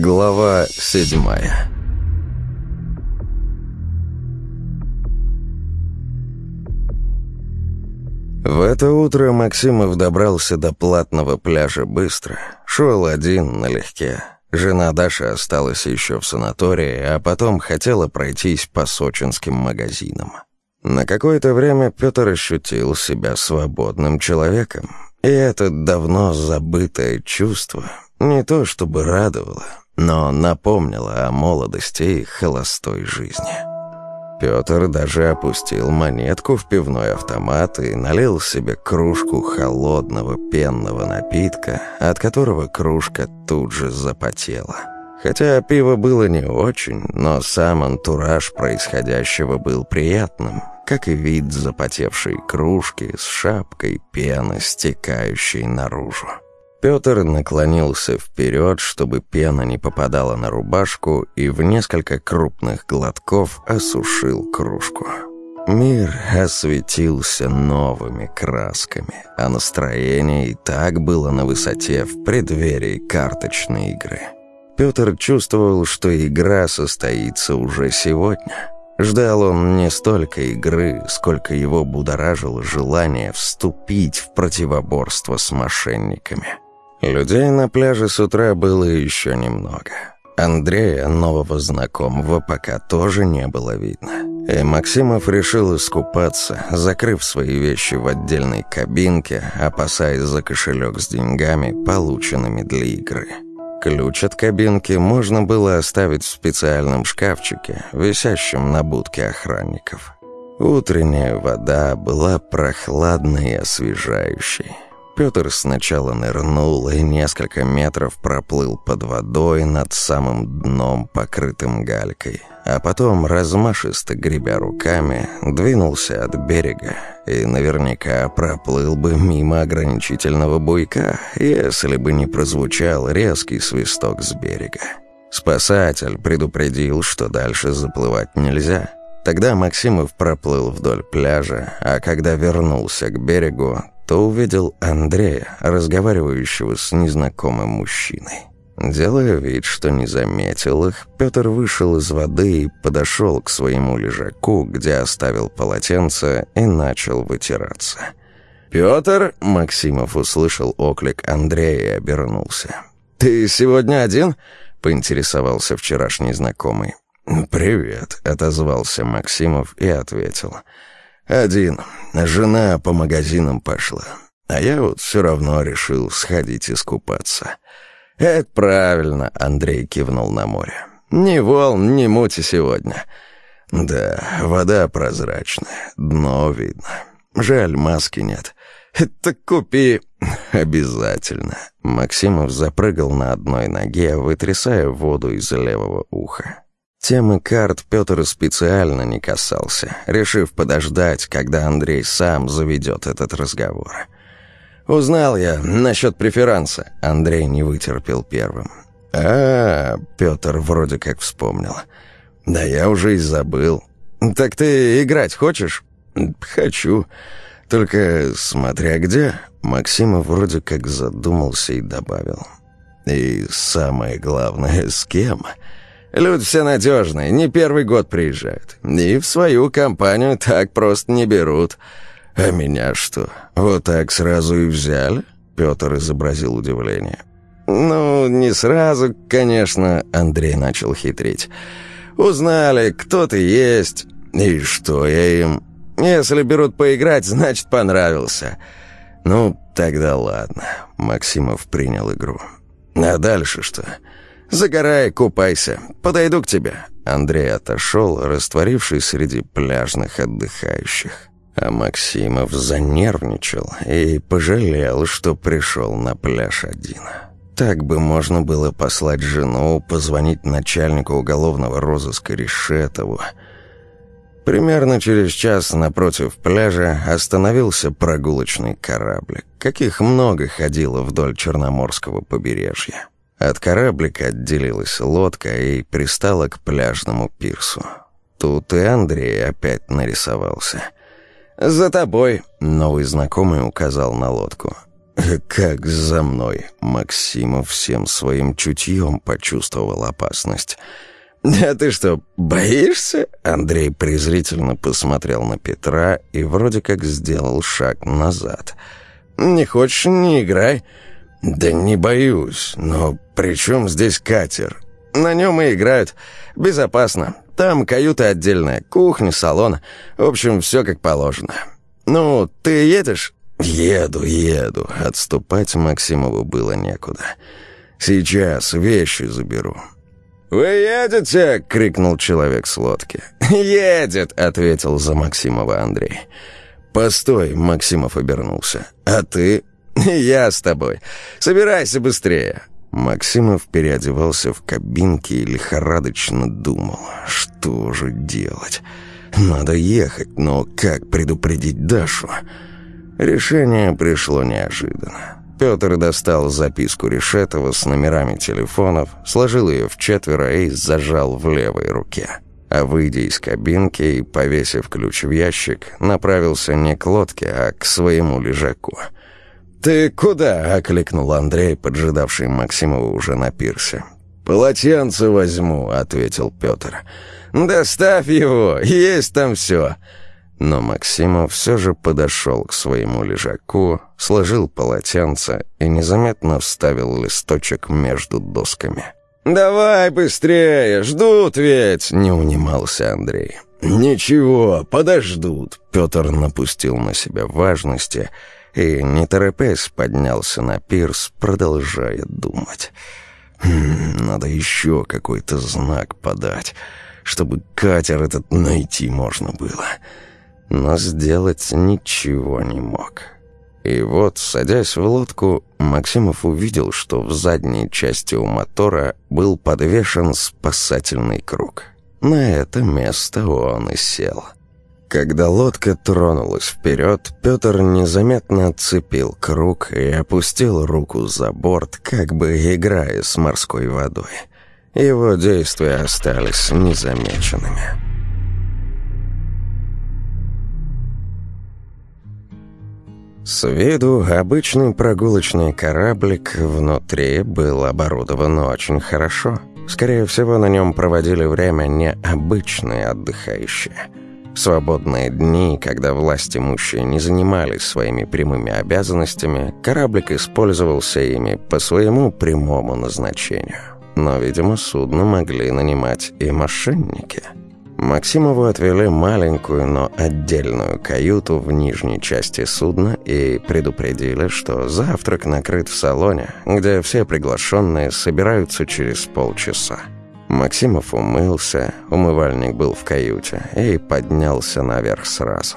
Глава седьмая В это утро Максимов добрался до платного пляжа быстро. Шел один налегке. Жена Даша осталась еще в санатории, а потом хотела пройтись по сочинским магазинам. На какое-то время Петр ощутил себя свободным человеком. И это давно забытое чувство не то чтобы радовало, но напомнила о молодости и холостой жизни. Петр даже опустил монетку в пивной автомат и налил себе кружку холодного пенного напитка, от которого кружка тут же запотела. Хотя пиво было не очень, но сам антураж происходящего был приятным, как и вид запотевшей кружки с шапкой пены, стекающей наружу. Петр наклонился вперед, чтобы пена не попадала на рубашку, и в несколько крупных глотков осушил кружку. Мир осветился новыми красками, а настроение и так было на высоте в преддверии карточной игры. Петр чувствовал, что игра состоится уже сегодня. Ждал он не столько игры, сколько его будоражило желание вступить в противоборство с мошенниками. Людей на пляже с утра было еще немного. Андрея, нового знакомого, пока тоже не было видно. И Максимов решил искупаться, закрыв свои вещи в отдельной кабинке, опасаясь за кошелек с деньгами, полученными для игры. Ключ от кабинки можно было оставить в специальном шкафчике, висящем на будке охранников. Утренняя вода была прохладной и освежающей. Петр сначала нырнул и несколько метров проплыл под водой над самым дном, покрытым галькой, а потом, размашисто гребя руками, двинулся от берега и наверняка проплыл бы мимо ограничительного буйка, если бы не прозвучал резкий свисток с берега. Спасатель предупредил, что дальше заплывать нельзя — Тогда Максимов проплыл вдоль пляжа, а когда вернулся к берегу, то увидел Андрея, разговаривающего с незнакомым мужчиной. Делая вид, что не заметил их, Петр вышел из воды и подошел к своему лежаку, где оставил полотенце и начал вытираться. «Петр!» — Максимов услышал оклик Андрея и обернулся. «Ты сегодня один?» — поинтересовался вчерашний знакомый. «Привет», — отозвался Максимов и ответил. «Привет». «Один. Жена по магазинам пошла. А я вот все равно решил сходить искупаться». «Это правильно», — Андрей кивнул на море. «Ни волн, ни мути сегодня». «Да, вода прозрачная, дно видно. Жаль, маски нет». «Это купи». «Обязательно». Максимов запрыгал на одной ноге, вытрясая воду из левого уха. Темы карт Петр специально не касался, решив подождать, когда Андрей сам заведет этот разговор. «Узнал я насчет преферанса», — Андрей не вытерпел первым. а, -а, -а Петр вроде как вспомнил. «Да я уже и забыл». «Так ты играть хочешь?» «Хочу. Только смотря где». Максима вроде как задумался и добавил. «И самое главное, с кем?» Люди все надежные, не первый год приезжают. И в свою компанию так просто не берут. А меня что, вот так сразу и взяли?» Петр изобразил удивление. «Ну, не сразу, конечно», — Андрей начал хитрить. «Узнали, кто ты есть, и что я им. Если берут поиграть, значит, понравился». «Ну, тогда ладно», — Максимов принял игру. «А дальше что?» «Загорай, купайся. Подойду к тебе». Андрей отошел, растворившись среди пляжных отдыхающих. А Максимов занервничал и пожалел, что пришел на пляж один. Так бы можно было послать жену, позвонить начальнику уголовного розыска Решетову. Примерно через час напротив пляжа остановился прогулочный кораблик, каких много ходило вдоль Черноморского побережья. От кораблика отделилась лодка и пристала к пляжному пирсу. Тут и Андрей опять нарисовался. «За тобой!» — новый знакомый указал на лодку. Как за мной. Максимов всем своим чутьем почувствовал опасность. «А ты что, боишься?» Андрей презрительно посмотрел на Петра и вроде как сделал шаг назад. «Не хочешь, не играй». «Да не боюсь, но при чем здесь катер?» «На нем и играют. Безопасно. Там каюта отдельная, кухня, салон. В общем, все как положено. Ну, ты едешь?» «Еду, еду». Отступать Максимову было некуда. «Сейчас вещи заберу». «Вы едете?» — крикнул человек с лодки. «Едет!» — ответил за Максимова Андрей. «Постой!» — Максимов обернулся. «А ты?» «Я с тобой. Собирайся быстрее!» Максимов переодевался в кабинке и лихорадочно думал, что же делать. Надо ехать, но как предупредить Дашу? Решение пришло неожиданно. Петр достал записку Решетова с номерами телефонов, сложил ее в четверо и зажал в левой руке. А выйдя из кабинки и повесив ключ в ящик, направился не к лодке, а к своему лежаку. «Ты куда?» — окликнул Андрей, поджидавший Максимова уже на пирсе. «Полотенце возьму», — ответил Петр. «Доставь его, есть там все». Но Максимов все же подошел к своему лежаку, сложил полотенце и незаметно вставил листочек между досками. «Давай быстрее, ждут ведь!» — не унимался Андрей. «Ничего, подождут!» — Петр напустил на себя важности и, не торопясь, поднялся на пирс, продолжая думать. «Хм, «Надо еще какой-то знак подать, чтобы катер этот найти можно было» но сделать ничего не мог. И вот, садясь в лодку, Максимов увидел, что в задней части у мотора был подвешен спасательный круг. На это место он и сел. Когда лодка тронулась вперед, Петр незаметно отцепил круг и опустил руку за борт, как бы играя с морской водой. Его действия остались незамеченными. С виду обычный прогулочный кораблик внутри был оборудован очень хорошо. Скорее всего, на нем проводили время необычные отдыхающие. Свободные дни, когда власть имущие не занимались своими прямыми обязанностями, кораблик использовался ими по своему прямому назначению. Но, видимо, судно могли нанимать и мошенники – Максимову отвели маленькую, но отдельную каюту в нижней части судна и предупредили, что завтрак накрыт в салоне, где все приглашенные собираются через полчаса. Максимов умылся, умывальник был в каюте, и поднялся наверх сразу.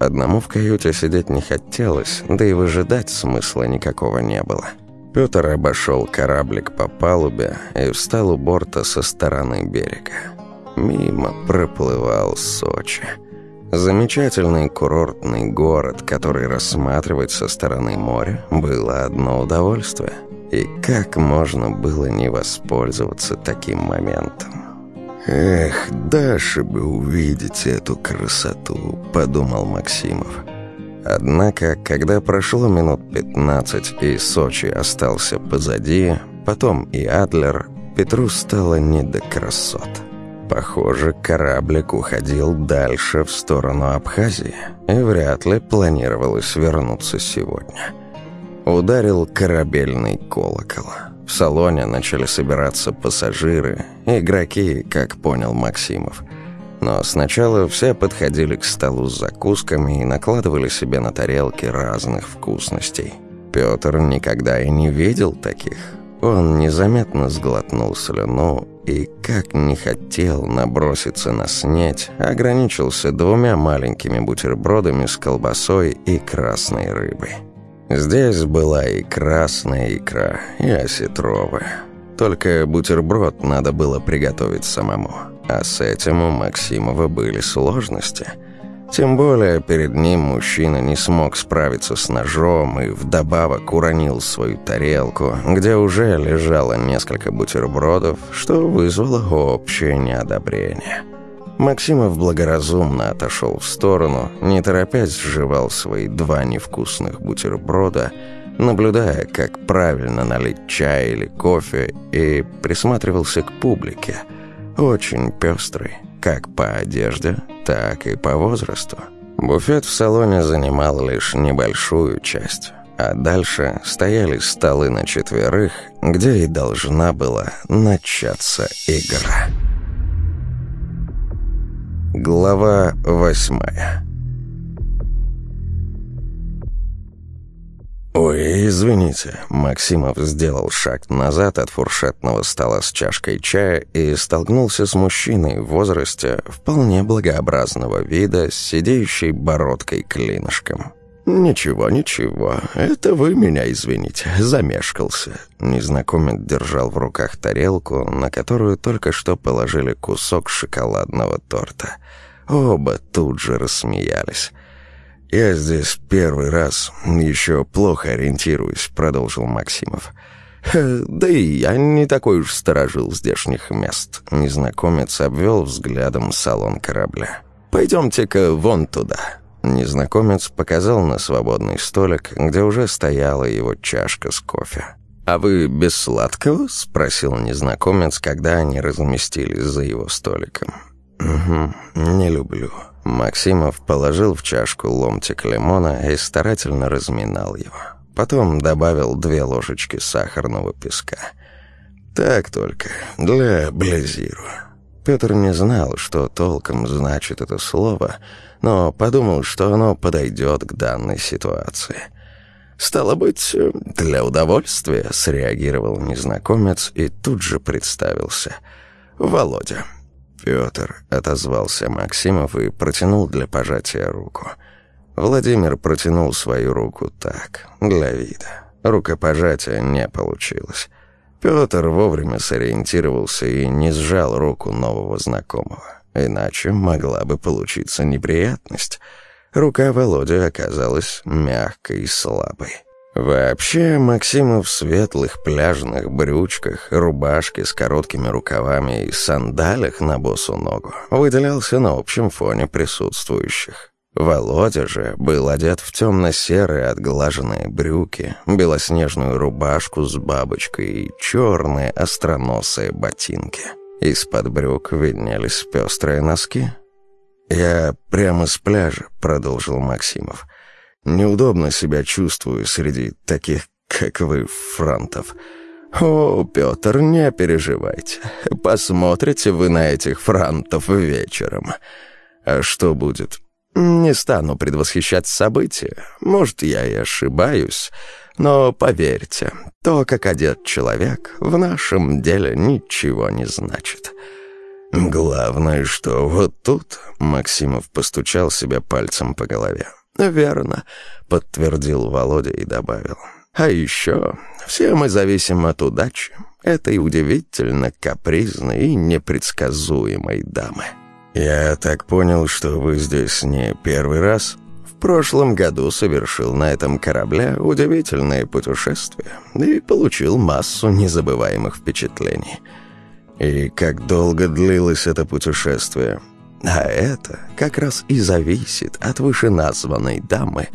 Одному в каюте сидеть не хотелось, да и выжидать смысла никакого не было. Петр обошел кораблик по палубе и встал у борта со стороны берега. Мимо проплывал Сочи. Замечательный курортный город, который рассматривать со стороны моря было одно удовольствие. И как можно было не воспользоваться таким моментом? «Эх, Даше бы увидеть эту красоту», — подумал Максимов. Однако, когда прошло минут пятнадцать и Сочи остался позади, потом и Адлер, Петру стало не до красот. Похоже, кораблик уходил дальше в сторону Абхазии, и вряд ли планировалось вернуться сегодня. Ударил корабельный колокол. В салоне начали собираться пассажиры, игроки, как понял Максимов. Но сначала все подходили к столу с закусками и накладывали себе на тарелки разных вкусностей. Петр никогда и не видел таких. Он незаметно сглотнул слюну и, как не хотел наброситься на снеть, ограничился двумя маленькими бутербродами с колбасой и красной рыбой. Здесь была и красная икра, и осетровая. Только бутерброд надо было приготовить самому, а с этим у Максимова были сложности – тем более перед ним мужчина не смог справиться с ножом и вдобавок уронил свою тарелку, где уже лежало несколько бутербродов, что вызвало общее неодобрение. Максимов благоразумно отошел в сторону, не торопясь сживал свои два невкусных бутерброда, наблюдая, как правильно налить чай или кофе, и присматривался к публике. Очень пестрый, как по одежде, так и по возрасту. Буфет в салоне занимал лишь небольшую часть, а дальше стояли столы на четверых, где и должна была начаться игра. Глава восьмая «Ой, извините». Максимов сделал шаг назад от фуршетного стола с чашкой чая и столкнулся с мужчиной в возрасте вполне благообразного вида с сидеющей бородкой-клинышком. «Ничего, ничего, это вы меня извините, замешкался». Незнакомец держал в руках тарелку, на которую только что положили кусок шоколадного торта. Оба тут же рассмеялись. «Я здесь первый раз, еще плохо ориентируюсь», — продолжил Максимов. «Да и я не такой уж сторожил здешних мест». Незнакомец обвел взглядом салон корабля. «Пойдемте-ка вон туда». Незнакомец показал на свободный столик, где уже стояла его чашка с кофе. «А вы без сладкого?» — спросил незнакомец, когда они разместились за его столиком. «Угу, не люблю». Максимов положил в чашку ломтик лимона и старательно разминал его. Потом добавил две ложечки сахарного песка. «Так только, для близиру». Петр не знал, что толком значит это слово, но подумал, что оно подойдет к данной ситуации. «Стало быть, для удовольствия», — среагировал незнакомец и тут же представился. «Володя». «Петр», — отозвался Максимов и протянул для пожатия руку. Владимир протянул свою руку так, для вида. Рукопожатия не получилось. Петр вовремя сориентировался и не сжал руку нового знакомого. Иначе могла бы получиться неприятность. Рука Володи оказалась мягкой и слабой. Вообще, Максимов в светлых пляжных брючках, рубашке с короткими рукавами и сандалях на босу ногу выделялся на общем фоне присутствующих. Володя же был одет в темно-серые отглаженные брюки, белоснежную рубашку с бабочкой и черные остроносые ботинки. Из-под брюк виднелись пестрые носки. «Я прямо с пляжа», — продолжил Максимов. «Неудобно себя чувствую среди таких, как вы, франтов». «О, Петр, не переживайте. Посмотрите вы на этих франтов вечером. А что будет?» «Не стану предвосхищать события. Может, я и ошибаюсь». Но поверьте, то, как одет человек, в нашем деле ничего не значит. Главное, что вот тут Максимов постучал себя пальцем по голове. «Верно», — подтвердил Володя и добавил. «А еще все мы зависим от удачи, этой удивительно капризной и непредсказуемой дамы». «Я так понял, что вы здесь не первый раз?» Прошлом году совершил на этом корабле удивительное путешествие и получил массу незабываемых впечатлений. И как долго длилось это путешествие? А это как раз и зависит от вышеназванной дамы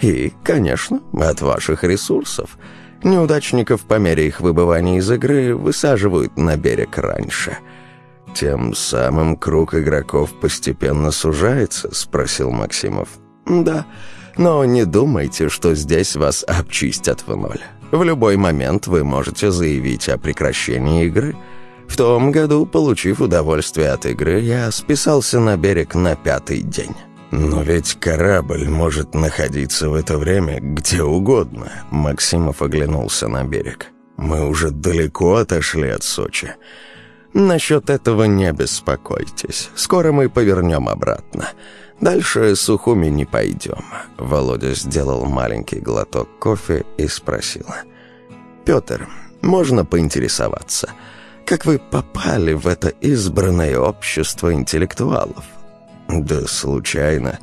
и, конечно, от ваших ресурсов. Неудачников по мере их выбывания из игры высаживают на берег раньше. «Тем самым круг игроков постепенно сужается?» — спросил Максимов. «Да, но не думайте, что здесь вас обчистят в ноль. В любой момент вы можете заявить о прекращении игры. В том году, получив удовольствие от игры, я списался на берег на пятый день». «Но ведь корабль может находиться в это время где угодно», — Максимов оглянулся на берег. «Мы уже далеко отошли от Сочи». «Насчет этого не беспокойтесь. Скоро мы повернем обратно». Дальше Сухуми не пойдем. Володя сделал маленький глоток кофе и спросил. «Петр, можно поинтересоваться, как вы попали в это избранное общество интеллектуалов?» «Да случайно.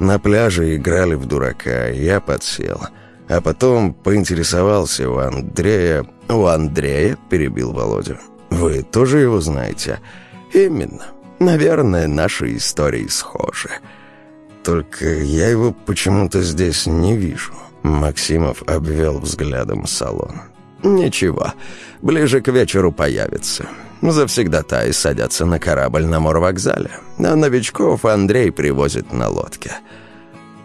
На пляже играли в дурака, я подсел. А потом поинтересовался у Андрея...» «У Андрея?» — перебил Володя. «Вы тоже его знаете?» «Именно. Наверное, наши истории схожи. Только я его почему-то здесь не вижу. Максимов обвел взглядом салон. «Ничего, ближе к вечеру появится. Завсегдатаи садятся на корабль на морвокзале, а новичков Андрей привозит на лодке».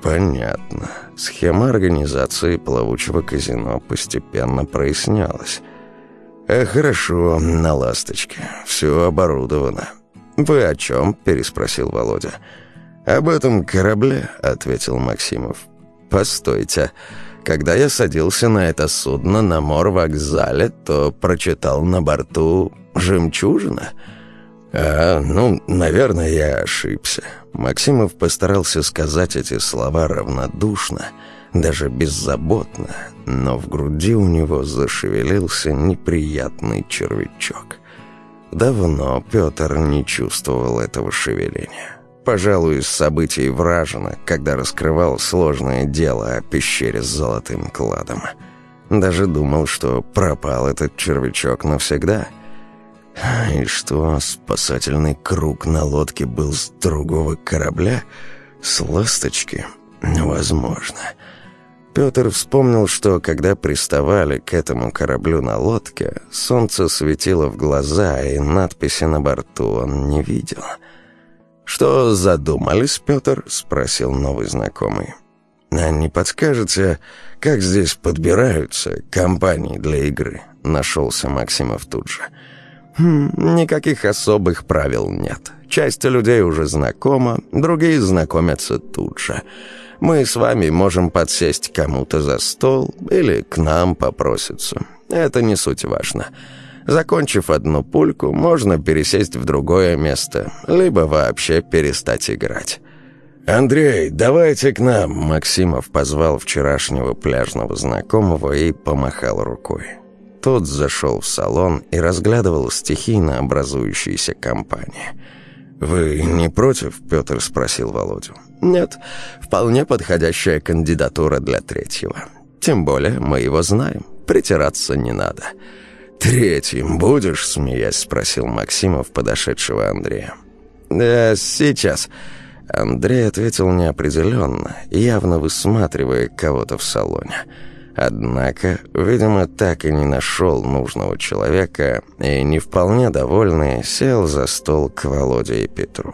«Понятно. Схема организации плавучего казино постепенно прояснялась. «Э, «Хорошо, на «Ласточке». Все оборудовано». «Вы о чем?» – переспросил Володя. «Об этом корабле», – ответил Максимов. «Постойте. Когда я садился на это судно на морвокзале, то прочитал на борту «Жемчужина». «А, ну, наверное, я ошибся». Максимов постарался сказать эти слова равнодушно, даже беззаботно, но в груди у него зашевелился неприятный червячок. Давно Петр не чувствовал этого шевеления. Пожалуй, с событий вражено, когда раскрывал сложное дело о пещере с золотым кладом. Даже думал, что пропал этот червячок навсегда — и что, спасательный круг на лодке был с другого корабля? С ласточки? Возможно. Петр вспомнил, что когда приставали к этому кораблю на лодке, солнце светило в глаза, и надписи на борту он не видел. «Что задумались, Петр?» — спросил новый знакомый. «А не подскажете, как здесь подбираются компании для игры?» — нашелся Максимов тут же. Хм, никаких особых правил нет. Часть людей уже знакома, другие знакомятся тут же. Мы с вами можем подсесть кому-то за стол или к нам попроситься. Это не суть важно. Закончив одну пульку, можно пересесть в другое место, либо вообще перестать играть. «Андрей, давайте к нам!» Максимов позвал вчерашнего пляжного знакомого и помахал рукой. Тот зашел в салон и разглядывал стихийно образующиеся компании. «Вы не против?» — Петр спросил Володю. «Нет, вполне подходящая кандидатура для третьего. Тем более мы его знаем, притираться не надо». «Третьим будешь?» — смеясь спросил Максимов подошедшего Андрея. «Да, сейчас». Андрей ответил неопределенно, явно высматривая кого-то в салоне. «Да». Однако, видимо, так и не нашел нужного человека и, не вполне довольный, сел за стол к Володе и Петру.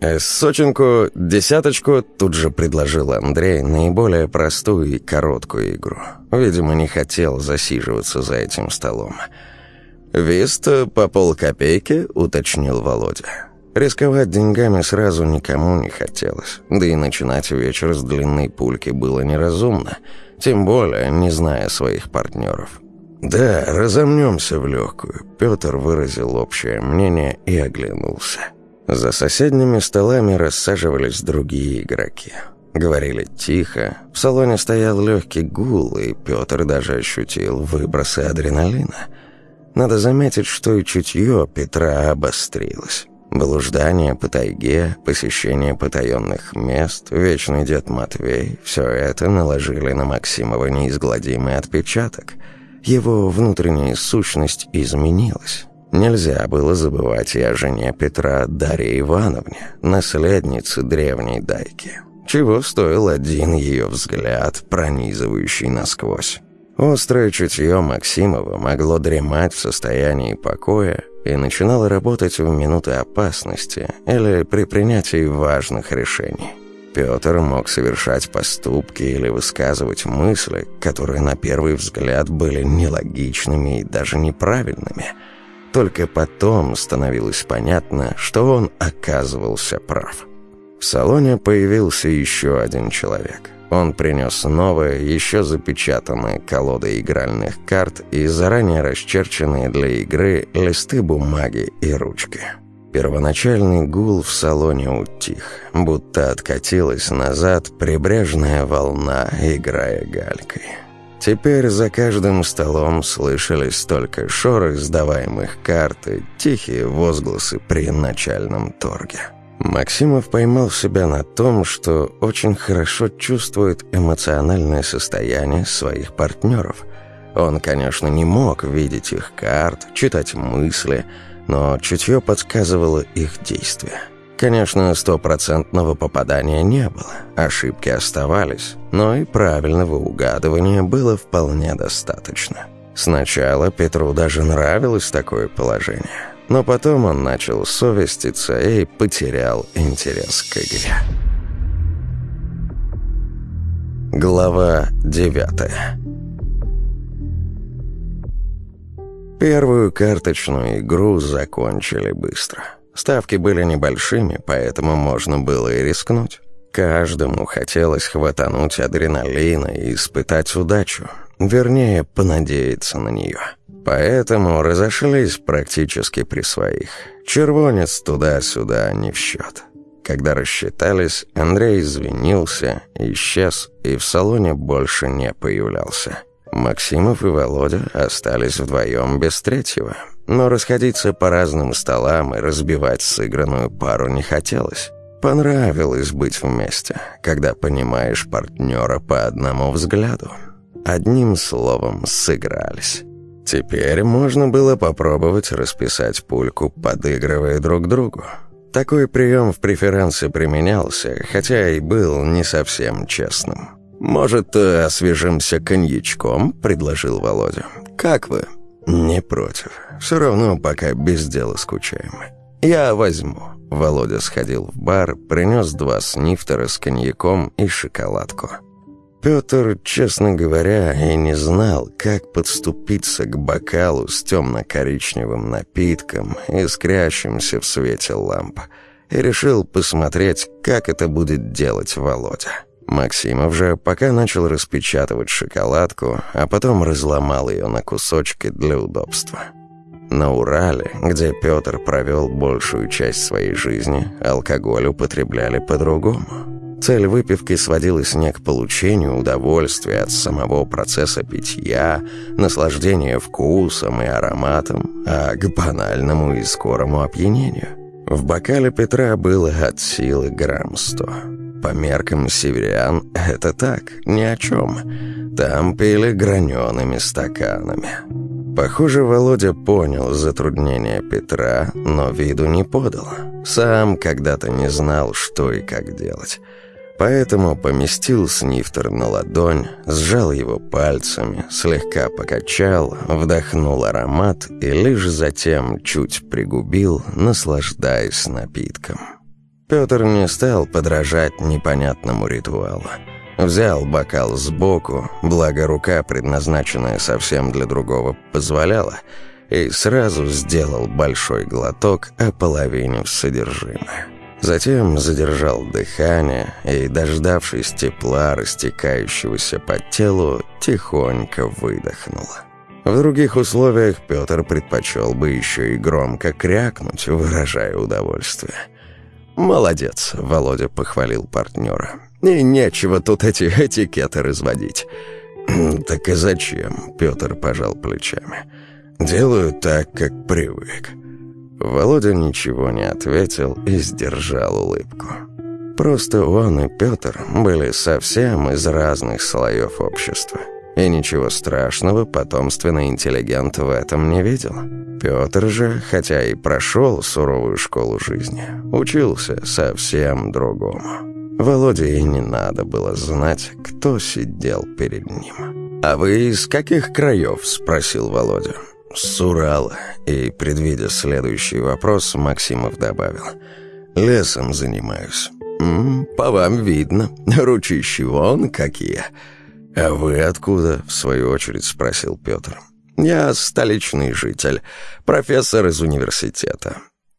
Э, «Сочинку, десяточку», — тут же предложил Андрей наиболее простую и короткую игру. Видимо, не хотел засиживаться за этим столом. «Вист по полкопейки», — уточнил Володя. Рисковать деньгами сразу никому не хотелось, да и начинать вечер с длинной пульки было неразумно — тем более, не зная своих партнеров. «Да, разомнемся в легкую», — Петр выразил общее мнение и оглянулся. За соседними столами рассаживались другие игроки. Говорили тихо, в салоне стоял легкий гул, и Петр даже ощутил выбросы адреналина. Надо заметить, что и чутье Петра обострилось. Блуждание по тайге, посещение потаенных мест, вечный дед Матвей — все это наложили на Максимова неизгладимый отпечаток. Его внутренняя сущность изменилась. Нельзя было забывать и о жене Петра Дарье Ивановне, наследнице древней дайки. Чего стоил один ее взгляд, пронизывающий насквозь. Острое чутье Максимова могло дремать в состоянии покоя и начинало работать в минуты опасности или при принятии важных решений. Петр мог совершать поступки или высказывать мысли, которые на первый взгляд были нелогичными и даже неправильными. Только потом становилось понятно, что он оказывался прав. В салоне появился еще один человек. Он принес новые, еще запечатанные колоды игральных карт и заранее расчерченные для игры листы бумаги и ручки. Первоначальный гул в салоне утих, будто откатилась назад прибрежная волна, играя галькой. Теперь за каждым столом слышались только шорох сдаваемых карт и тихие возгласы при начальном торге. Максимов поймал себя на том, что очень хорошо чувствует эмоциональное состояние своих партнеров. Он, конечно, не мог видеть их карт, читать мысли, но чутье подсказывало их действия. Конечно, стопроцентного попадания не было, ошибки оставались, но и правильного угадывания было вполне достаточно. Сначала Петру даже нравилось такое положение, но потом он начал совеститься и потерял интерес к игре. Глава девятая Первую карточную игру закончили быстро. Ставки были небольшими, поэтому можно было и рискнуть. Каждому хотелось хватануть адреналина и испытать удачу. Вернее, понадеяться на нее. Поэтому разошлись практически при своих. Червонец туда-сюда не в счет. Когда рассчитались, Андрей извинился, исчез и в салоне больше не появлялся. Максимов и Володя остались вдвоем без третьего. Но расходиться по разным столам и разбивать сыгранную пару не хотелось. Понравилось быть вместе, когда понимаешь партнера по одному взгляду. Одним словом, сыгрались. Теперь можно было попробовать расписать пульку, подыгрывая друг другу. Такой прием в преферансе применялся, хотя и был не совсем честным. «Может, освежимся коньячком?» — предложил Володя. «Как вы?» «Не против. Все равно пока без дела скучаем. Я возьму». Володя сходил в бар, принес два снифтера с коньяком и шоколадку. Петр, честно говоря, и не знал, как подступиться к бокалу с темно-коричневым напитком, искрящимся в свете ламп, и решил посмотреть, как это будет делать Володя. Максимов же пока начал распечатывать шоколадку, а потом разломал ее на кусочки для удобства. На Урале, где Петр провел большую часть своей жизни, алкоголь употребляли по-другому. Цель выпивки сводилась не к получению удовольствия от самого процесса питья, наслаждения вкусом и ароматом, а к банальному и скорому опьянению. В бокале Петра было от силы грамм сто. По меркам северян это так, ни о чем. Там пили гранеными стаканами. Похоже, Володя понял затруднение Петра, но виду не подал. Сам когда-то не знал, что и как делать. Поэтому поместил снифтер на ладонь, сжал его пальцами, слегка покачал, вдохнул аромат и лишь затем чуть пригубил, наслаждаясь напитком. Петр не стал подражать непонятному ритуалу. Взял бокал сбоку, благо рука, предназначенная совсем для другого, позволяла, и сразу сделал большой глоток, ополовинив содержимое. Затем задержал дыхание и, дождавшись тепла, растекающегося по телу, тихонько выдохнул. В других условиях Петр предпочел бы еще и громко крякнуть, выражая удовольствие. «Молодец», — Володя похвалил партнера. «И нечего тут эти этикеты разводить». «Так и зачем?» — Петр пожал плечами. «Делаю так, как привык». Володя ничего не ответил и сдержал улыбку. Просто он и Петр были совсем из разных слоев общества. И ничего страшного потомственный интеллигент в этом не видел. Петр же, хотя и прошел суровую школу жизни, учился совсем другому. Володе и не надо было знать, кто сидел перед ним. «А вы из каких краев?» – спросил Володя. «С Урала». И, предвидя следующий вопрос, Максимов добавил. «Лесом занимаюсь». «М -м, «По вам видно. Ручищи вон какие». «А вы откуда?» — в свою очередь спросил Петр. «Я столичный житель, профессор из университета».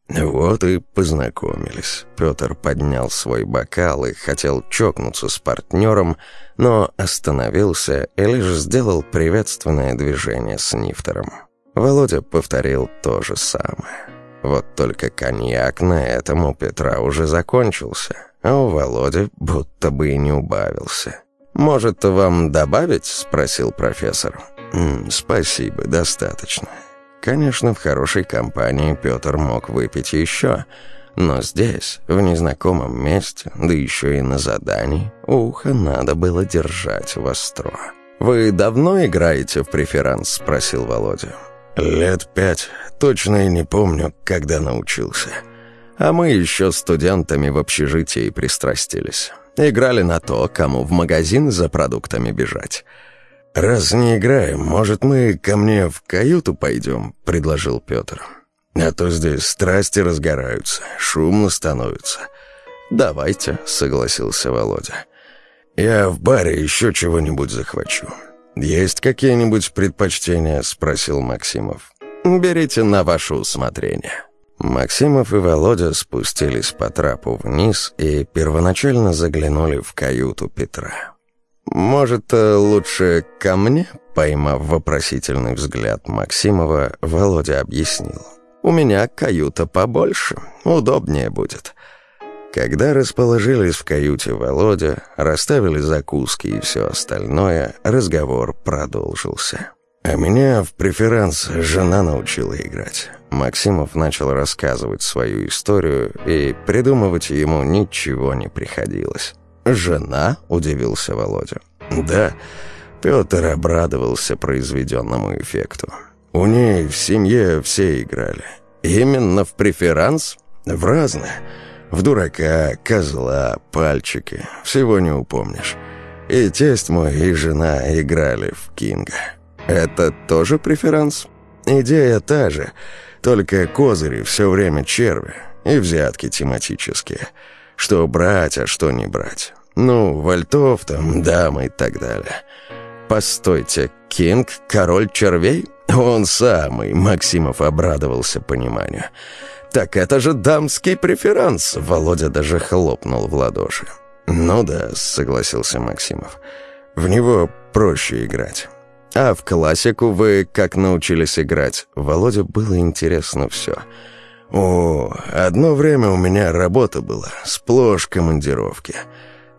Вот и познакомились. Петр поднял свой бокал и хотел чокнуться с партнером, но остановился и лишь сделал приветственное движение с Нифтером. Володя повторил то же самое. Вот только коньяк на этом у Петра уже закончился, а у Володи будто бы и не убавился. «Может, вам добавить?» — спросил профессор. «М -м, «Спасибо, достаточно». Конечно, в хорошей компании Петр мог выпить еще, но здесь, в незнакомом месте, да еще и на задании, ухо надо было держать востро. «Вы давно играете в преферанс?» — спросил Володя. «Лет пять. Точно и не помню, когда научился. А мы еще студентами в общежитии пристрастились. Играли на то, кому в магазин за продуктами бежать. «Раз не играем, может, мы ко мне в каюту пойдем?» — предложил Петр. «А то здесь страсти разгораются, шумно становится». «Давайте», — согласился Володя. «Я в баре еще чего-нибудь захвачу». «Есть какие-нибудь предпочтения?» — спросил Максимов. «Берите на ваше усмотрение». Максимов и Володя спустились по трапу вниз и первоначально заглянули в каюту Петра. «Может, э, лучше ко мне?» Поймав вопросительный взгляд Максимова, Володя объяснил. «У меня каюта побольше, удобнее будет». Когда расположились в каюте Володя, расставили закуски и все остальное, разговор продолжился. А меня в преферанс жена научила играть. Максимов начал рассказывать свою историю, и придумывать ему ничего не приходилось. «Жена?» — удивился Володя. «Да». Петр обрадовался произведенному эффекту. «У ней в семье все играли. Именно в преферанс? В разное. В дурака, козла, пальчики. Всего не упомнишь. И тесть мой, и жена играли в кинга». Это тоже преферанс? Идея та же, только козыри все время черви и взятки тематические. Что брать, а что не брать. Ну, вальтов там, дамы и так далее. Постойте, Кинг, король червей? Он самый, Максимов обрадовался пониманию. Так это же дамский преферанс, Володя даже хлопнул в ладоши. Ну да, согласился Максимов. В него проще играть. «А в классику вы как научились играть?» Володе было интересно все. «О, одно время у меня работа была, сплошь командировки».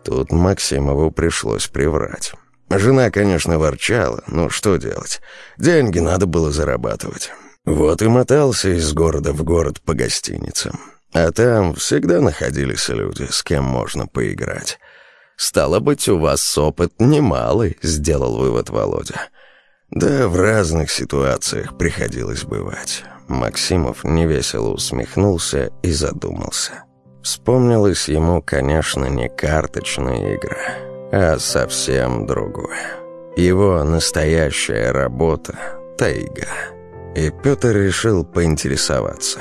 Тут Максимову пришлось приврать. Жена, конечно, ворчала, но что делать? Деньги надо было зарабатывать. Вот и мотался из города в город по гостиницам. А там всегда находились люди, с кем можно поиграть. «Стало быть, у вас опыт немалый», — сделал вывод Володя. Да, в разных ситуациях приходилось бывать. Максимов невесело усмехнулся и задумался. Вспомнилась ему, конечно, не карточная игра, а совсем другое. Его настоящая работа — тайга. И Петр решил поинтересоваться.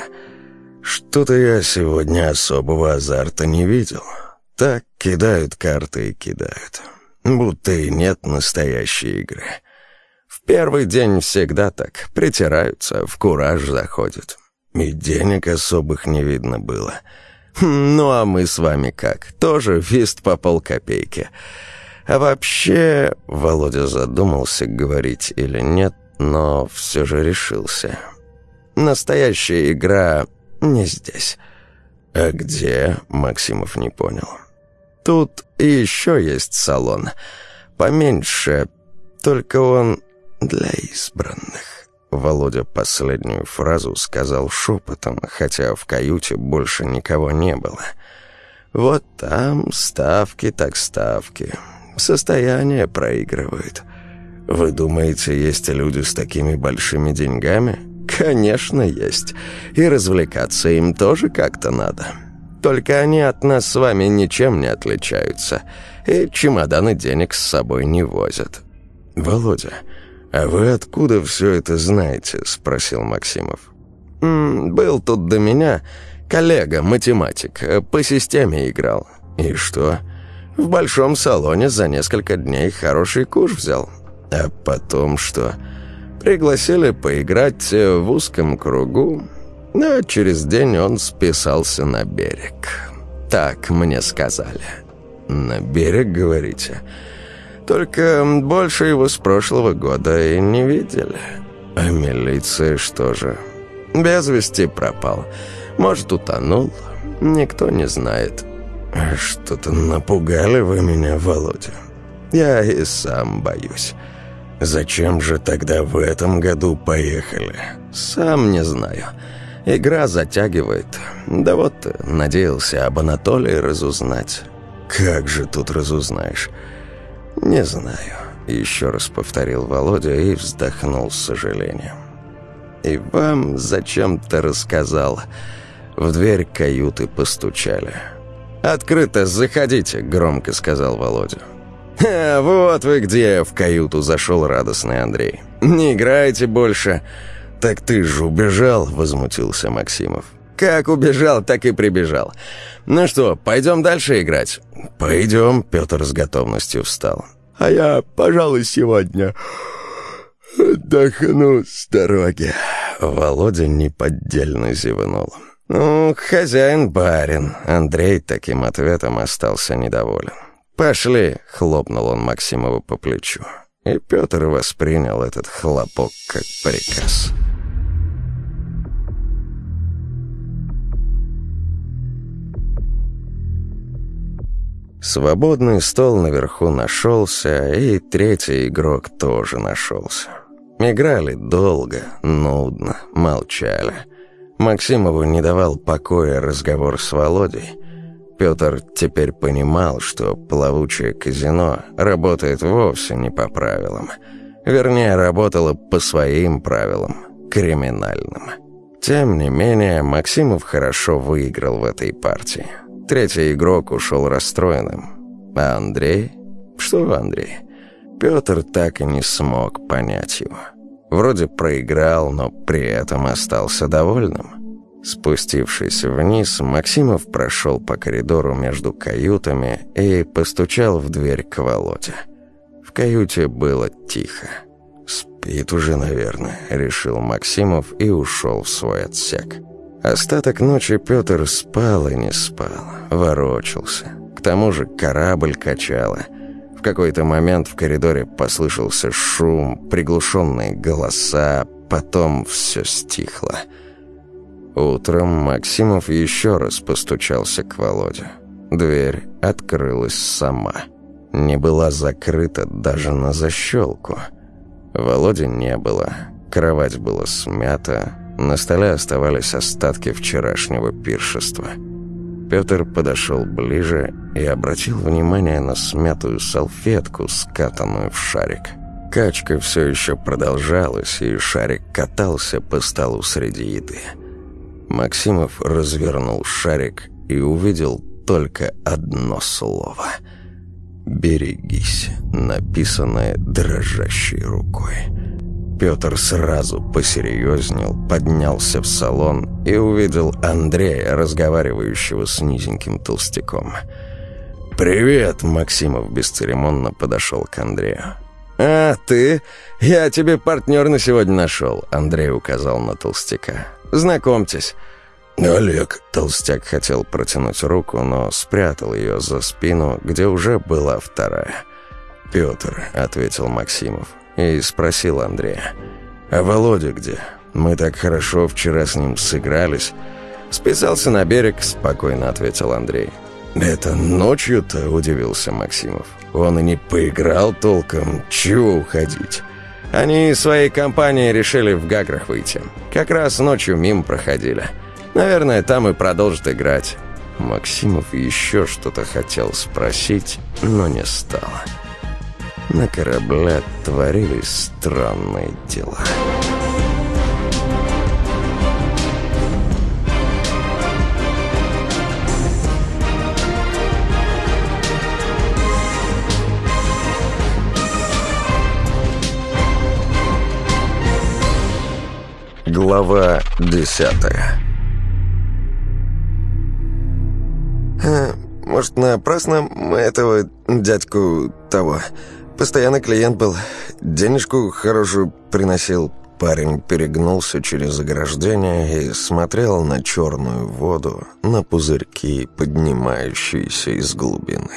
«Что-то я сегодня особого азарта не видел. Так кидают карты и кидают. Будто и нет настоящей игры». Первый день всегда так, притираются, в кураж заходят. И денег особых не видно было. Хм, ну а мы с вами как, тоже вист по полкопейки. А вообще, Володя задумался, говорить или нет, но все же решился. Настоящая игра не здесь. А где, Максимов не понял. Тут еще есть салон. Поменьше, только он для избранных». Володя последнюю фразу сказал шепотом, хотя в каюте больше никого не было. «Вот там ставки так ставки. Состояние проигрывает. Вы думаете, есть люди с такими большими деньгами? Конечно, есть. И развлекаться им тоже как-то надо. Только они от нас с вами ничем не отличаются, и чемоданы денег с собой не возят. Володя...» «А вы откуда все это знаете?» — спросил Максимов. «М -м, «Был тут до меня коллега, математик, э, по системе играл». «И что?» «В большом салоне за несколько дней хороший куш взял». «А потом что?» «Пригласили поиграть в узком кругу, но через день он списался на берег. Так мне сказали». «На берег, говорите?» Только больше его с прошлого года и не видели. А милиция что же? Без вести пропал. Может, утонул? Никто не знает. Что-то напугали вы меня, Володя. Я и сам боюсь. Зачем же тогда в этом году поехали? Сам не знаю. Игра затягивает. Да вот, надеялся об Анатолии разузнать. Как же тут разузнаешь? «Не знаю», — еще раз повторил Володя и вздохнул с сожалением. «И вам зачем-то рассказал. В дверь каюты постучали. «Открыто, заходите», — громко сказал Володя. «А, вот вы где!» — в каюту зашел радостный Андрей. «Не играете больше?» «Так ты же убежал!» — возмутился Максимов. «Как убежал, так и прибежал. Ну что, пойдем дальше играть?» «Пойдем», — Петр с готовностью встал. «А я, пожалуй, сегодня отдохну с дороги». Володя неподдельно зевнул. «Ну, хозяин-барин». Андрей таким ответом остался недоволен. «Пошли!» — хлопнул он Максимову по плечу. И Петр воспринял этот хлопок как приказ. Свободный стол наверху нашелся, и третий игрок тоже нашелся. Играли долго, нудно, молчали. Максимову не давал покоя разговор с Володей. Петр теперь понимал, что плавучее казино работает вовсе не по правилам. Вернее, работало по своим правилам, криминальным. Тем не менее, Максимов хорошо выиграл в этой партии. Третий игрок ушел расстроенным. А Андрей? Что Андрей? Петр так и не смог понять его. Вроде проиграл, но при этом остался довольным. Спустившись вниз, Максимов прошел по коридору между каютами и постучал в дверь к Володе. В каюте было тихо. «Спит уже, наверное», — решил Максимов и ушел в свой отсек. Остаток ночи Петр спал и не спал, ворочался. К тому же корабль качало — в какой-то момент в коридоре послышался шум, приглушенные голоса, потом все стихло. Утром Максимов еще раз постучался к Володе. Дверь открылась сама. Не была закрыта даже на защелку. Володи не было, кровать была смята, на столе оставались остатки вчерашнего пиршества – Петр подошел ближе и обратил внимание на смятую салфетку, скатанную в шарик. Качка все еще продолжалась, и шарик катался по столу среди еды. Максимов развернул шарик и увидел только одно слово «Берегись», написанное дрожащей рукой. Петр сразу посерьезнел, поднялся в салон и увидел Андрея, разговаривающего с низеньким толстяком. «Привет!» — Максимов бесцеремонно подошел к Андрею. «А, ты? Я тебе партнер на сегодня нашел», — Андрей указал на толстяка. «Знакомьтесь». «Олег», — толстяк хотел протянуть руку, но спрятал ее за спину, где уже была вторая. «Петр», — ответил Максимов и спросил Андрея. «А Володя где? Мы так хорошо вчера с ним сыгрались». «Списался на берег», — спокойно ответил Андрей. «Это ночью-то?» — удивился Максимов. «Он и не поиграл толком. Чего уходить?» Они своей компанией решили в Гаграх выйти. Как раз ночью мимо проходили. Наверное, там и продолжат играть. Максимов еще что-то хотел спросить, но не стал. На корабле творились странные дела. Глава десятая а, «Может, напрасно мы этого дядьку того...» Постоянный клиент был. Денежку хорошую приносил. Парень перегнулся через ограждение и смотрел на черную воду, на пузырьки, поднимающиеся из глубины.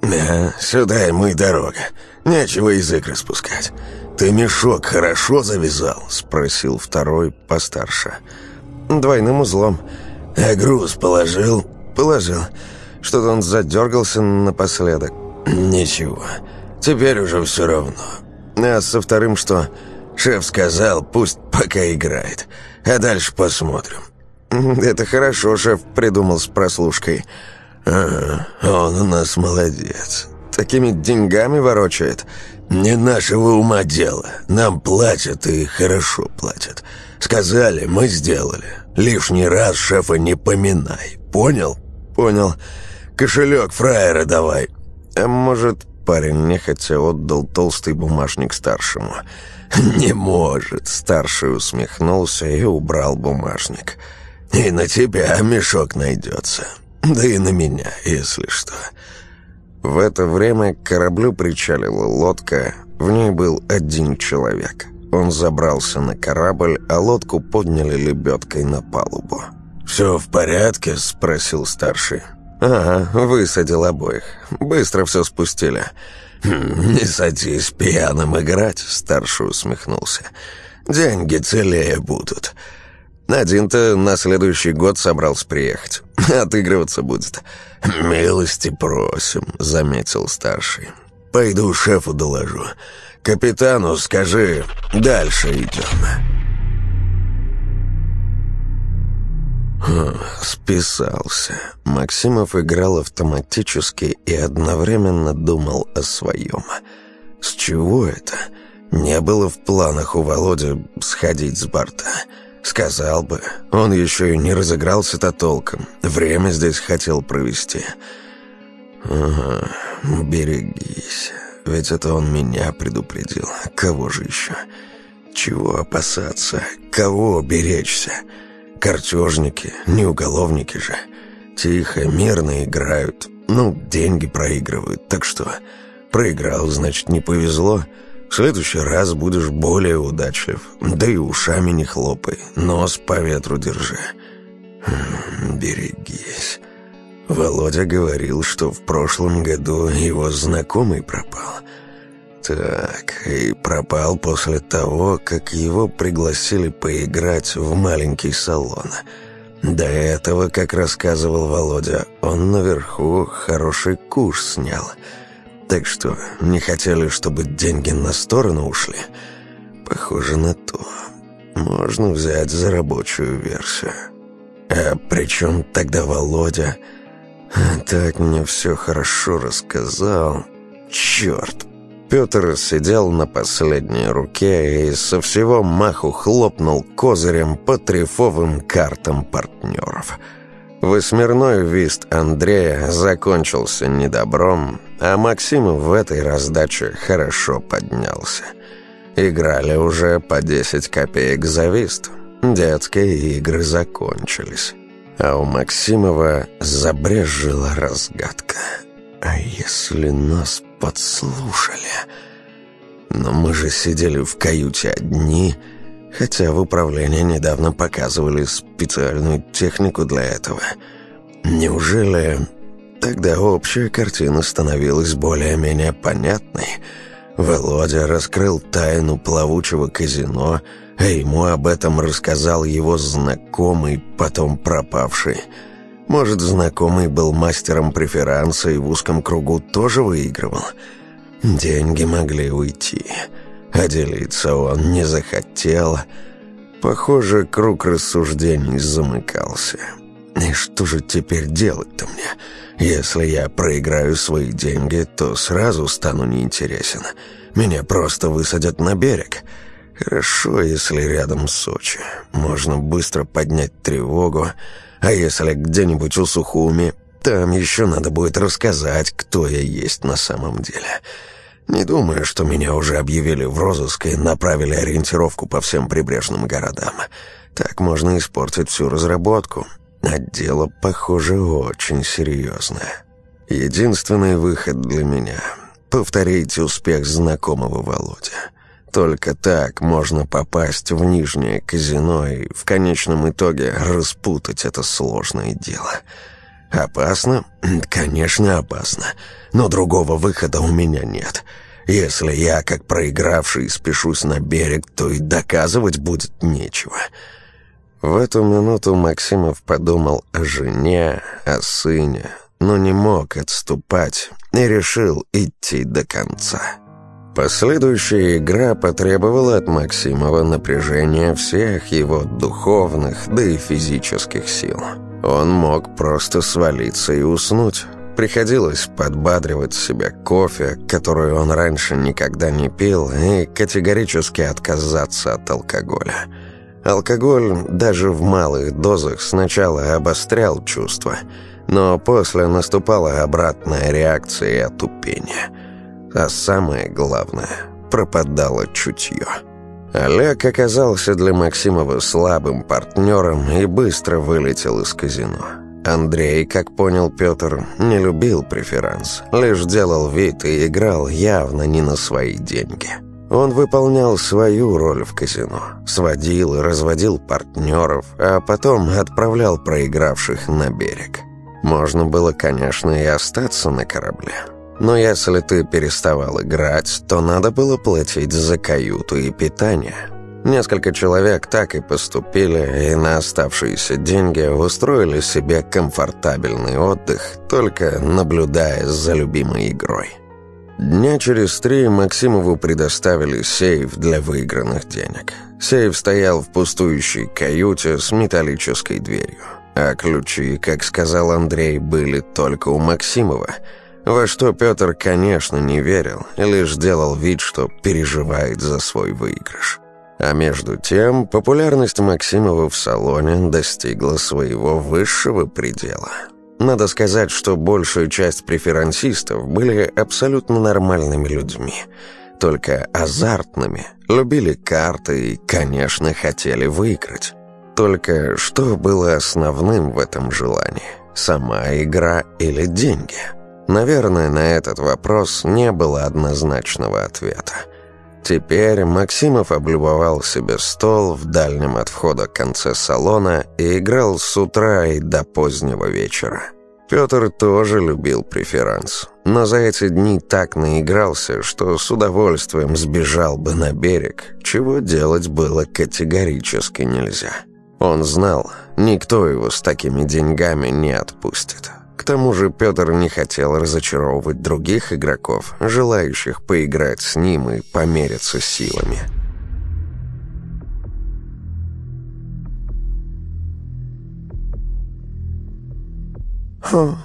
«Да, сюда и дорога. Нечего язык распускать. Ты мешок хорошо завязал?» — спросил второй, постарше. «Двойным узлом». «А груз положил?» «Положил. Что-то он задергался напоследок». «Ничего». Теперь уже все равно. А со вторым что? Шеф сказал, пусть пока играет. А дальше посмотрим. Это хорошо шеф придумал с прослушкой. Ага, он у нас молодец. Такими деньгами ворочает. Не нашего ума дело. Нам платят и хорошо платят. Сказали, мы сделали. Лишний раз шефа не поминай. Понял? Понял. Кошелек фраера давай. А может, парень нехотя отдал толстый бумажник старшему. «Не может», — старший усмехнулся и убрал бумажник. «И на тебя мешок найдется. Да и на меня, если что». В это время к кораблю причалила лодка, в ней был один человек. Он забрался на корабль, а лодку подняли лебедкой на палубу. «Все в порядке?» — спросил старший. «Ага, высадил обоих. Быстро все спустили». «Хм, «Не садись пьяным играть», — старший усмехнулся. «Деньги целее будут». Один-то на следующий год собрался приехать. Отыгрываться будет. «Милости просим», — заметил старший. «Пойду шефу доложу. Капитану скажи, дальше идем». Списался. Максимов играл автоматически и одновременно думал о своем. С чего это? Не было в планах у Володи сходить с борта. Сказал бы. Он еще и не разыгрался-то толком. Время здесь хотел провести. Ага, берегись. Ведь это он меня предупредил. Кого же еще? Чего опасаться? Кого беречься? Картежники, не уголовники же. Тихо, мирно играют. Ну, деньги проигрывают. Так что, проиграл, значит, не повезло. В следующий раз будешь более удачлив. Да и ушами не хлопай, нос по ветру держи. Хм, берегись. Володя говорил, что в прошлом году его знакомый пропал. Так, и пропал после того, как его пригласили поиграть в маленький салон. До этого, как рассказывал Володя, он наверху хороший куш снял. Так что, не хотели, чтобы деньги на сторону ушли? Похоже на то. Можно взять за рабочую версию. А при чем тогда Володя? Так мне все хорошо рассказал. Черт! Петр сидел на последней руке и со всего маху хлопнул козырем по трифовым картам партнеров. Восьмерной вист Андрея закончился недобром, а Максим в этой раздаче хорошо поднялся. Играли уже по 10 копеек за вист. Детские игры закончились. А у Максимова забрежила разгадка. А если нас подслушали. Но мы же сидели в каюте одни, хотя в управлении недавно показывали специальную технику для этого. Неужели тогда общая картина становилась более-менее понятной? Володя раскрыл тайну плавучего казино, а ему об этом рассказал его знакомый, потом пропавший – может, знакомый был мастером преферанса и в узком кругу тоже выигрывал? Деньги могли уйти, а делиться он не захотел. Похоже, круг рассуждений замыкался. И что же теперь делать-то мне? Если я проиграю свои деньги, то сразу стану неинтересен. Меня просто высадят на берег. Хорошо, если рядом Сочи. Можно быстро поднять тревогу, а если где-нибудь у Сухуми, там еще надо будет рассказать, кто я есть на самом деле. Не думаю, что меня уже объявили в розыск и направили ориентировку по всем прибрежным городам. Так можно испортить всю разработку. А дело, похоже, очень серьезное. Единственный выход для меня — повторить успех знакомого Володя. Только так можно попасть в нижнее казино и в конечном итоге распутать это сложное дело. Опасно? Конечно, опасно. Но другого выхода у меня нет. Если я, как проигравший, спешусь на берег, то и доказывать будет нечего. В эту минуту Максимов подумал о жене, о сыне, но не мог отступать и решил идти до конца. Последующая игра потребовала от Максимова напряжения всех его духовных, да и физических сил. Он мог просто свалиться и уснуть. Приходилось подбадривать себя кофе, который он раньше никогда не пил, и категорически отказаться от алкоголя. Алкоголь даже в малых дозах сначала обострял чувства, но после наступала обратная реакция и отупение. А самое главное – пропадало чутье. Олег оказался для Максимова слабым партнером и быстро вылетел из казино. Андрей, как понял Петр, не любил преферанс, лишь делал вид и играл явно не на свои деньги. Он выполнял свою роль в казино, сводил и разводил партнеров, а потом отправлял проигравших на берег. Можно было, конечно, и остаться на корабле. Но если ты переставал играть, то надо было платить за каюту и питание – Несколько человек так и поступили, и на оставшиеся деньги устроили себе комфортабельный отдых, только наблюдая за любимой игрой. Дня через три Максимову предоставили сейф для выигранных денег. Сейф стоял в пустующей каюте с металлической дверью. А ключи, как сказал Андрей, были только у Максимова, во что Петр, конечно, не верил, лишь делал вид, что переживает за свой выигрыш. А между тем, популярность Максимова в салоне достигла своего высшего предела. Надо сказать, что большая часть преферансистов были абсолютно нормальными людьми, только азартными, любили карты и, конечно, хотели выиграть. Только что было основным в этом желании? Сама игра или деньги? Наверное, на этот вопрос не было однозначного ответа. Теперь Максимов облюбовал себе стол в дальнем от входа конце салона и играл с утра и до позднего вечера. Петр тоже любил преферанс, но за эти дни так наигрался, что с удовольствием сбежал бы на берег, чего делать было категорически нельзя. Он знал, никто его с такими деньгами не отпустит. К тому же Петр не хотел разочаровывать других игроков, желающих поиграть с ним и помериться силами.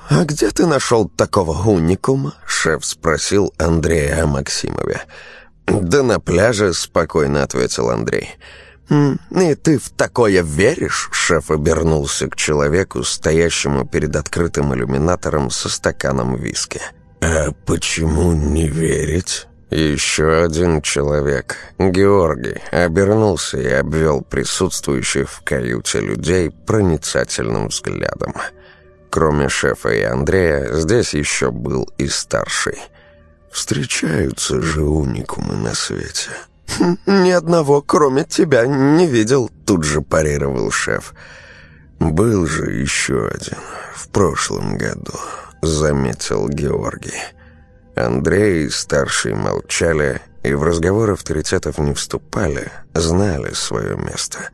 «А где ты нашел такого уникума?» — шеф спросил Андрея о Максимове. «Да на пляже», — спокойно ответил Андрей. «Андрей». «И ты в такое веришь?» Шеф обернулся к человеку, стоящему перед открытым иллюминатором со стаканом виски. «А почему не верить?» Еще один человек, Георгий, обернулся и обвел присутствующих в каюте людей проницательным взглядом. Кроме шефа и Андрея, здесь еще был и старший. «Встречаются же уникумы на свете». «Ни одного, кроме тебя, не видел», — тут же парировал шеф. «Был же еще один в прошлом году», — заметил Георгий. Андрей и старший молчали и в разговор авторитетов не вступали, знали свое место.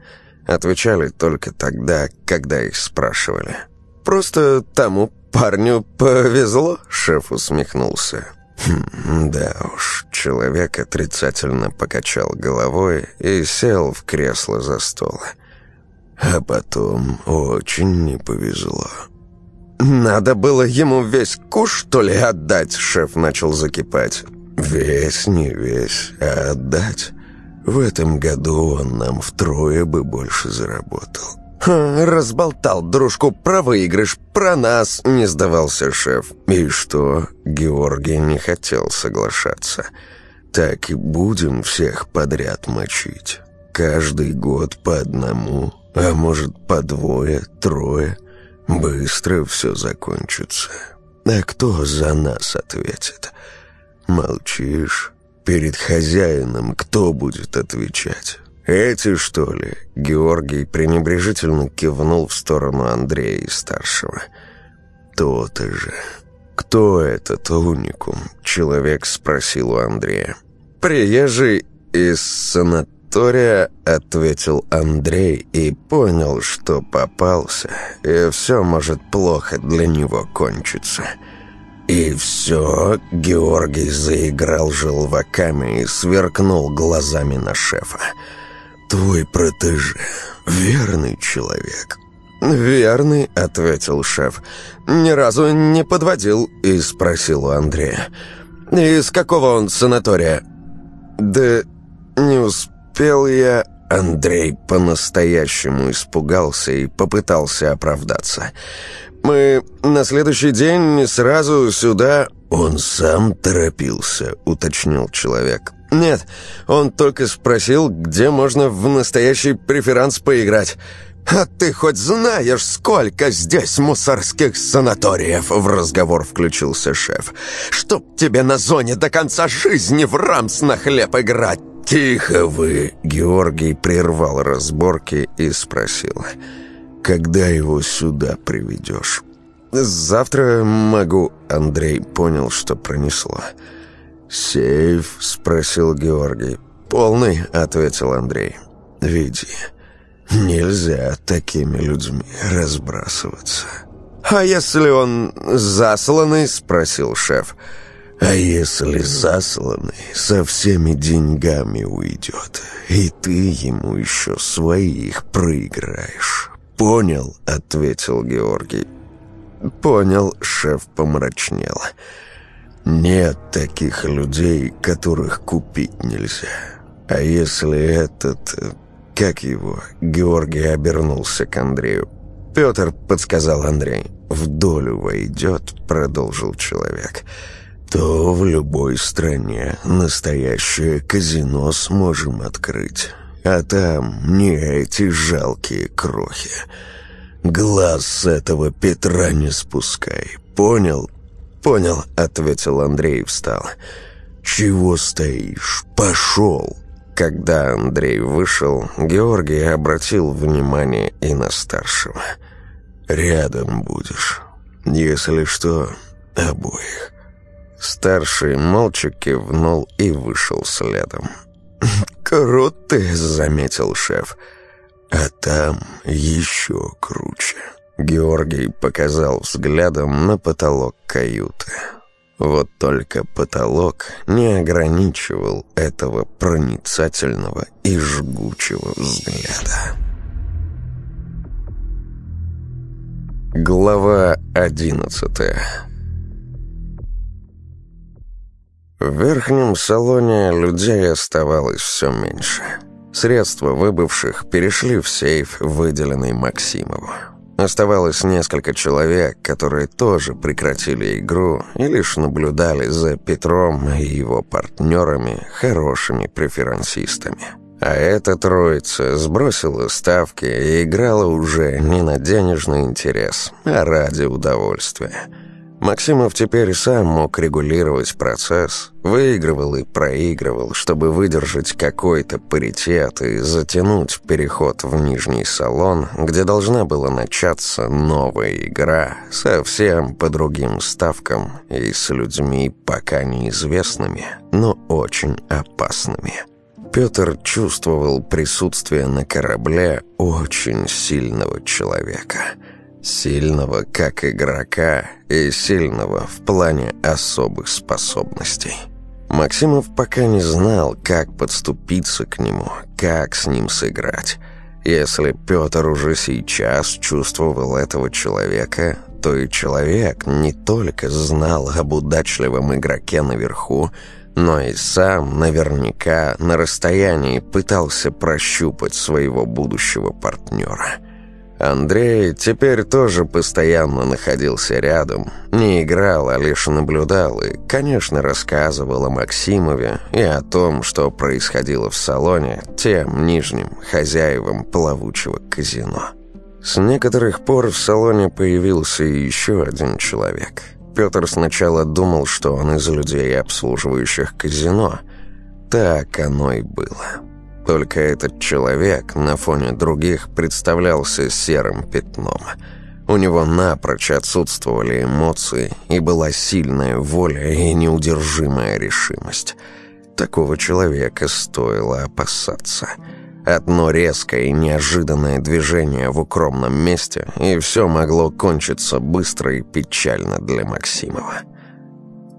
Отвечали только тогда, когда их спрашивали. «Просто тому парню повезло», — шеф усмехнулся. Хм, да уж, человек отрицательно покачал головой и сел в кресло за стол. А потом очень не повезло. «Надо было ему весь куш, что ли, отдать?» Шеф начал закипать. «Весь, не весь, а отдать. В этом году он нам втрое бы больше заработал». «Разболтал дружку про выигрыш, про нас», — не сдавался шеф. «И что?» — Георгий не хотел соглашаться. «Так и будем всех подряд мочить. Каждый год по одному, а может по двое, трое. Быстро все закончится. А кто за нас ответит? Молчишь? Перед хозяином кто будет отвечать?» «Эти, что ли?» Георгий пренебрежительно кивнул в сторону Андрея и старшего. «То-то же. Кто этот уникум?» Человек спросил у Андрея. «Приезжий из санатория», — ответил Андрей и понял, что попался, и все может плохо для него кончиться. И все, Георгий заиграл желваками и сверкнул глазами на шефа. «Твой протеже верный человек». «Верный», — ответил шеф. «Ни разу не подводил», — и спросил у Андрея. «Из какого он санатория?» «Да не успел я...» Андрей по-настоящему испугался и попытался оправдаться. «Мы на следующий день сразу сюда...» «Он сам торопился», — уточнил человек. «Нет, он только спросил, где можно в настоящий преферанс поиграть». «А ты хоть знаешь, сколько здесь мусорских санаториев?» В разговор включился шеф. «Чтоб тебе на зоне до конца жизни в рамс на хлеб играть!» «Тихо вы!» Георгий прервал разборки и спросил. «Когда его сюда приведешь?» «Завтра могу...» Андрей понял, что пронесло. «Сейф?» — спросил Георгий. «Полный», — ответил Андрей. «Види». Нельзя такими людьми разбрасываться. «А если он засланный?» — спросил шеф. «А если засланный, со всеми деньгами уйдет, и ты ему еще своих проиграешь». «Понял?» — ответил Георгий. «Понял», — шеф помрачнел. «Нет таких людей, которых купить нельзя. А если этот «Как его?» Георгий обернулся к Андрею. «Петр», — подсказал Андрей. «В долю войдет», — продолжил человек. «То в любой стране настоящее казино сможем открыть. А там не эти жалкие крохи. Глаз с этого Петра не спускай. Понял?» «Понял», — ответил Андрей и встал. «Чего стоишь? Пошел!» Когда Андрей вышел, Георгий обратил внимание и на старшего. «Рядом будешь. Если что, обоих». Старший молча кивнул и вышел следом. «Круто», — заметил шеф. «А там еще круче». Георгий показал взглядом на потолок каюты. Вот только потолок не ограничивал этого проницательного и жгучего взгляда. Глава одиннадцатая В верхнем салоне людей оставалось все меньше. Средства выбывших перешли в сейф, выделенный Максимову. Оставалось несколько человек, которые тоже прекратили игру и лишь наблюдали за Петром и его партнерами, хорошими преферансистами. А эта троица сбросила ставки и играла уже не на денежный интерес, а ради удовольствия – Максимов теперь сам мог регулировать процесс, выигрывал и проигрывал, чтобы выдержать какой-то паритет и затянуть переход в нижний салон, где должна была начаться новая игра, совсем по другим ставкам и с людьми пока неизвестными, но очень опасными. Петр чувствовал присутствие на корабле очень сильного человека – Сильного как игрока и сильного в плане особых способностей. Максимов пока не знал, как подступиться к нему, как с ним сыграть. Если Петр уже сейчас чувствовал этого человека, то и человек не только знал об удачливом игроке наверху, но и сам наверняка на расстоянии пытался прощупать своего будущего партнера – Андрей теперь тоже постоянно находился рядом, не играл, а лишь наблюдал и, конечно, рассказывал о Максимове и о том, что происходило в салоне тем нижним хозяевам плавучего казино. С некоторых пор в салоне появился еще один человек. Петр сначала думал, что он из людей, обслуживающих казино. Так оно и было. Только этот человек на фоне других представлялся серым пятном. У него напрочь отсутствовали эмоции, и была сильная воля и неудержимая решимость. Такого человека стоило опасаться. Одно резкое и неожиданное движение в укромном месте, и все могло кончиться быстро и печально для Максимова.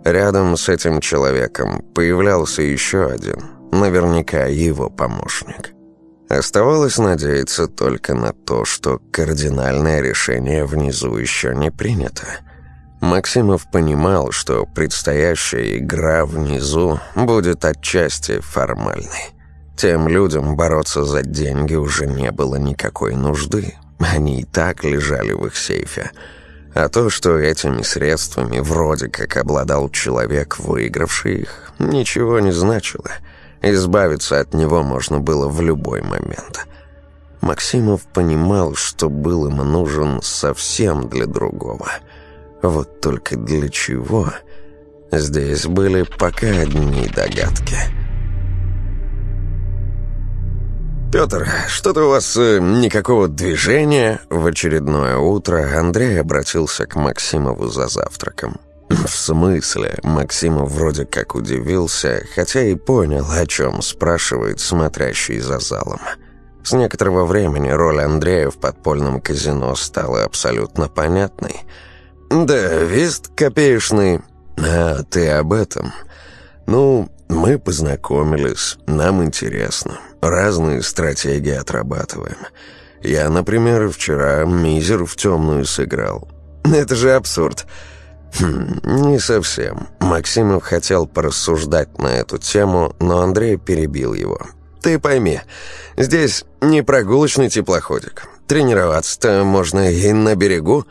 Рядом с этим человеком появлялся еще один – Наверняка его помощник. Оставалось надеяться только на то, что кардинальное решение внизу еще не принято. Максимов понимал, что предстоящая игра внизу будет отчасти формальной. Тем людям бороться за деньги уже не было никакой нужды. Они и так лежали в их сейфе. А то, что этими средствами вроде как обладал человек, выигравший их, ничего не значило. Избавиться от него можно было в любой момент. Максимов понимал, что был им нужен совсем для другого. Вот только для чего? Здесь были пока одни догадки. «Петр, что-то у вас э, никакого движения?» В очередное утро Андрей обратился к Максимову за завтраком. «В смысле?» Максимов вроде как удивился, хотя и понял, о чем спрашивает смотрящий за залом. С некоторого времени роль Андрея в подпольном казино стала абсолютно понятной. «Да, вист копеечный. А ты об этом?» «Ну, мы познакомились, нам интересно. Разные стратегии отрабатываем. Я, например, вчера мизер в темную сыграл. Это же абсурд». Хм, не совсем. Максимов хотел порассуждать на эту тему, но Андрей перебил его. Ты пойми, здесь не прогулочный теплоходик. Тренироваться-то можно и на берегу.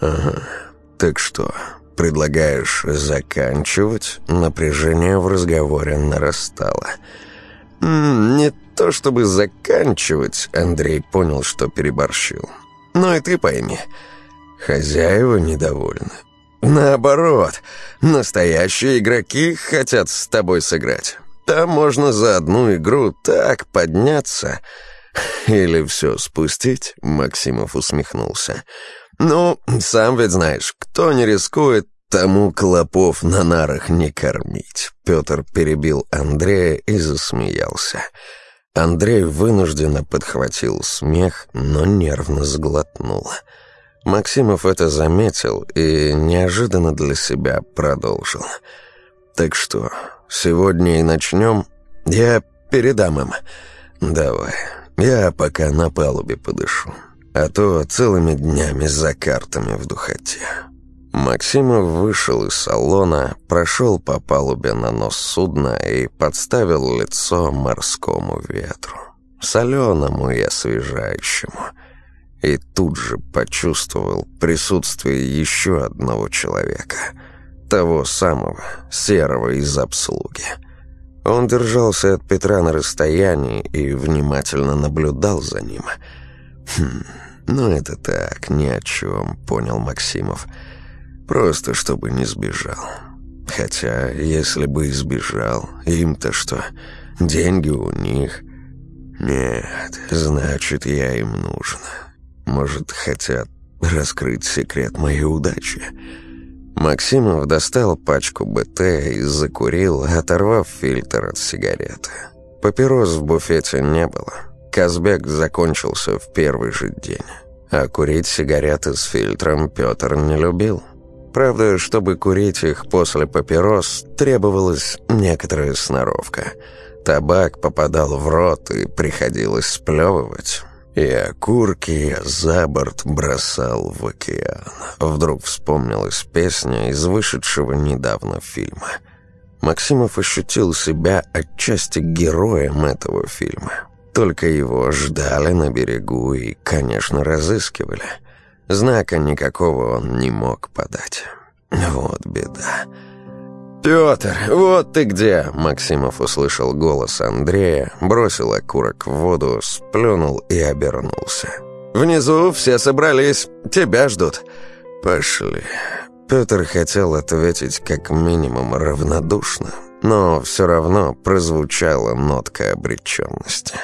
Ага, так что, предлагаешь заканчивать? Напряжение в разговоре нарастало. «Не то чтобы заканчивать», — Андрей понял, что переборщил. «Но и ты пойми, хозяева недовольны. Наоборот, настоящие игроки хотят с тобой сыграть. Там можно за одну игру так подняться. Или все спустить, Максимов усмехнулся. Ну, сам ведь знаешь, кто не рискует, тому клопов на нарах не кормить. Петр перебил Андрея и засмеялся. Андрей вынужденно подхватил смех, но нервно сглотнул. Максимов это заметил и неожиданно для себя продолжил. «Так что, Сегодня и начнем. Я передам им. Давай. Я пока на палубе подышу. А то целыми днями за картами в духоте». Максимов вышел из салона, прошел по палубе на нос судна и подставил лицо морскому ветру. Соленому и освежающему. И тут же почувствовал присутствие еще одного человека — того самого, серого из обслуги. Он держался от Петра на расстоянии и внимательно наблюдал за ним. «Хм, ну это так, ни о чем», — понял Максимов. «Просто чтобы не сбежал. Хотя, если бы избежал, им-то что, деньги у них?» «Нет, значит, я им нужен. Может, хотят раскрыть секрет моей удачи?» Максимов достал пачку БТ и закурил, оторвав фильтр от сигареты. Папирос в буфете не было. Казбек закончился в первый же день. А курить сигареты с фильтром Петр не любил. Правда, чтобы курить их после папирос, требовалась некоторая сноровка. Табак попадал в рот и приходилось сплевывать. И окурки за борт бросал в океан. Вдруг вспомнилась песня из вышедшего недавно фильма. Максимов ощутил себя отчасти героем этого фильма. Только его ждали на берегу и, конечно, разыскивали. Знака никакого он не мог подать. Вот беда. «Петр, вот ты где!» Максимов услышал голос Андрея, бросил окурок в воду, сплюнул и обернулся. «Внизу все собрались, тебя ждут». «Пошли». Петр хотел ответить как минимум равнодушно, но все равно прозвучала нотка обреченности.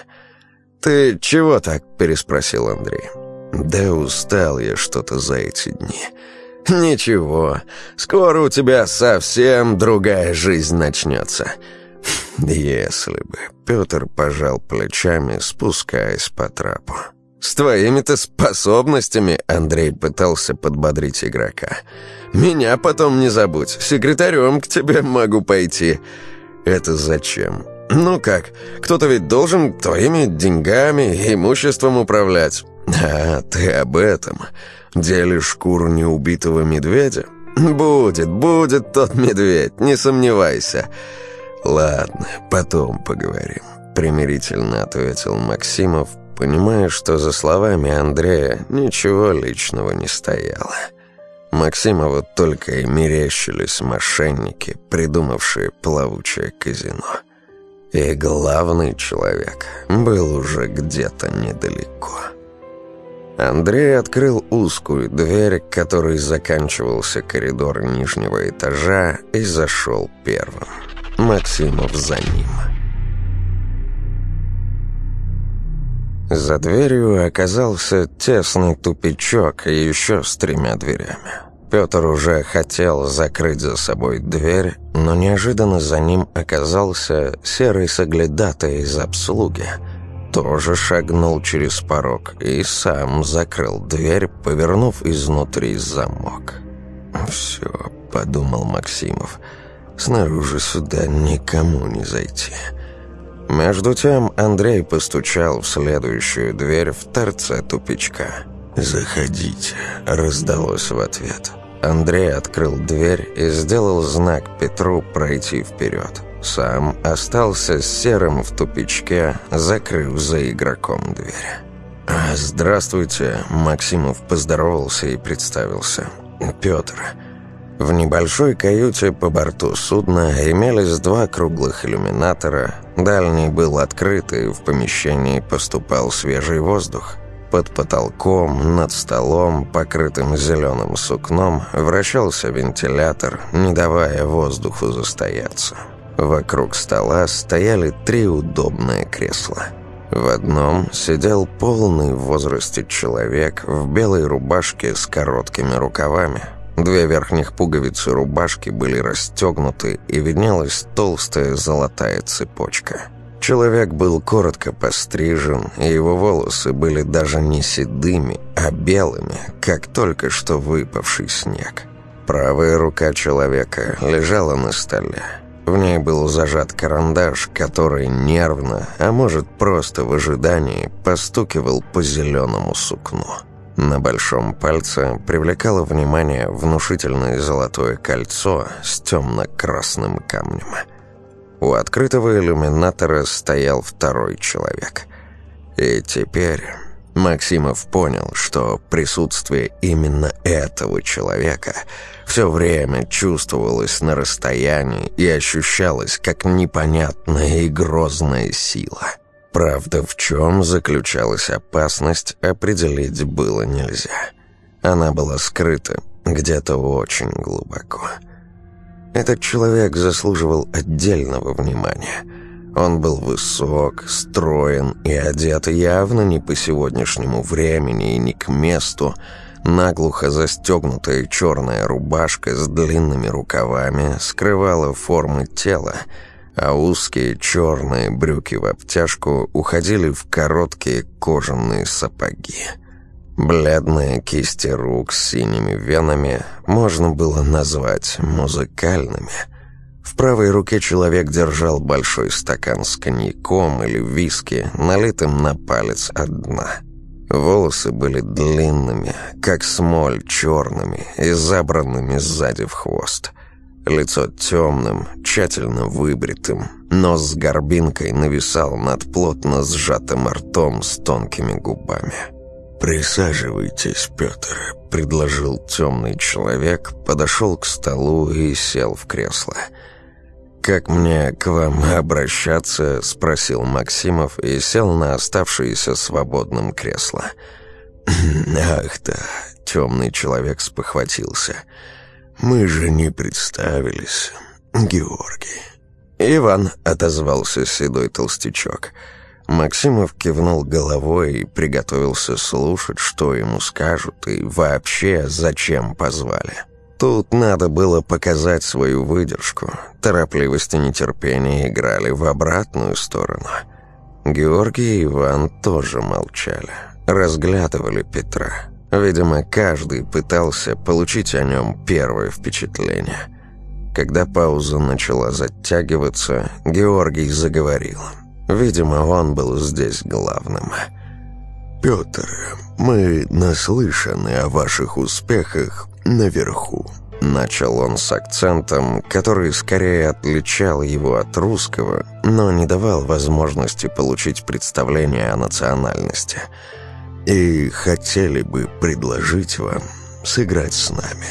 «Ты чего так?» – переспросил Андрей. «Да устал я что-то за эти дни». «Ничего, скоро у тебя совсем другая жизнь начнется». «Если бы...» — Петр пожал плечами, спускаясь по трапу. «С твоими-то способностями...» — Андрей пытался подбодрить игрока. «Меня потом не забудь, секретарем к тебе могу пойти». «Это зачем?» «Ну как, кто-то ведь должен твоими деньгами, имуществом управлять». «А, ты об этом...» Делишь шкуру неубитого медведя? Будет, будет тот медведь, не сомневайся. Ладно, потом поговорим. — примирительно ответил Максимов, понимая, что за словами Андрея ничего личного не стояло. Максимову только и мерещились мошенники, придумавшие плавучее казино. И главный человек был уже где-то недалеко. Андрей открыл узкую дверь, которой заканчивался коридор нижнего этажа, и зашел первым. Максимов за ним. За дверью оказался тесный тупичок и еще с тремя дверями. Петр уже хотел закрыть за собой дверь, но неожиданно за ним оказался серый соглядатай из обслуги. Тоже шагнул через порог и сам закрыл дверь, повернув изнутри замок. «Все», — подумал Максимов, — «снаружи сюда никому не зайти». Между тем Андрей постучал в следующую дверь в торце тупичка. «Заходите», — раздалось в ответ. Андрей открыл дверь и сделал знак Петру пройти вперед. Сам остался серым в тупичке, закрыв за игроком дверь. «А, «Здравствуйте», — Максимов поздоровался и представился. «Петр». В небольшой каюте по борту судна имелись два круглых иллюминатора. Дальний был открыт, и в помещении поступал свежий воздух. Под потолком, над столом, покрытым зеленым сукном, вращался вентилятор, не давая воздуху застояться. Вокруг стола стояли три удобные кресла. В одном сидел полный в возрасте человек в белой рубашке с короткими рукавами – Две верхних пуговицы рубашки были расстегнуты, и виднелась толстая золотая цепочка. Человек был коротко пострижен, и его волосы были даже не седыми, а белыми, как только что выпавший снег. Правая рука человека лежала на столе. В ней был зажат карандаш, который нервно, а может просто в ожидании, постукивал по зеленому сукну. На большом пальце привлекало внимание внушительное золотое кольцо с темно-красным камнем. У открытого иллюминатора стоял второй человек. И теперь Максимов понял, что присутствие именно этого человека все время чувствовалось на расстоянии и ощущалось как непонятная и грозная сила – Правда, в чем заключалась опасность, определить было нельзя. Она была скрыта где-то очень глубоко. Этот человек заслуживал отдельного внимания. Он был высок, строен и одет явно не по сегодняшнему времени и не к месту, Наглухо застегнутая черная рубашка с длинными рукавами скрывала формы тела, а узкие черные брюки в обтяжку уходили в короткие кожаные сапоги. Бледные кисти рук с синими венами можно было назвать музыкальными. В правой руке человек держал большой стакан с коньяком или виски, налитым на палец от дна. Волосы были длинными, как смоль, черными и забранными сзади в хвост – Лицо темным, тщательно выбритым, нос с горбинкой нависал над плотно сжатым ртом с тонкими губами. «Присаживайтесь, Петр», — предложил темный человек, подошел к столу и сел в кресло. «Как мне к вам обращаться?» — спросил Максимов и сел на оставшееся свободным кресло. «Ах да!» — темный человек спохватился — «Мы же не представились, Георгий». «Иван», — отозвался седой толстячок. Максимов кивнул головой и приготовился слушать, что ему скажут и вообще зачем позвали. Тут надо было показать свою выдержку. Торопливость и нетерпение играли в обратную сторону. Георгий и Иван тоже молчали, разглядывали Петра. Видимо, каждый пытался получить о нем первое впечатление. Когда пауза начала затягиваться, Георгий заговорил. Видимо, он был здесь главным. «Петр, мы наслышаны о ваших успехах наверху. Начал он с акцентом, который скорее отличал его от русского, но не давал возможности получить представление о национальности. «И хотели бы предложить вам сыграть с нами.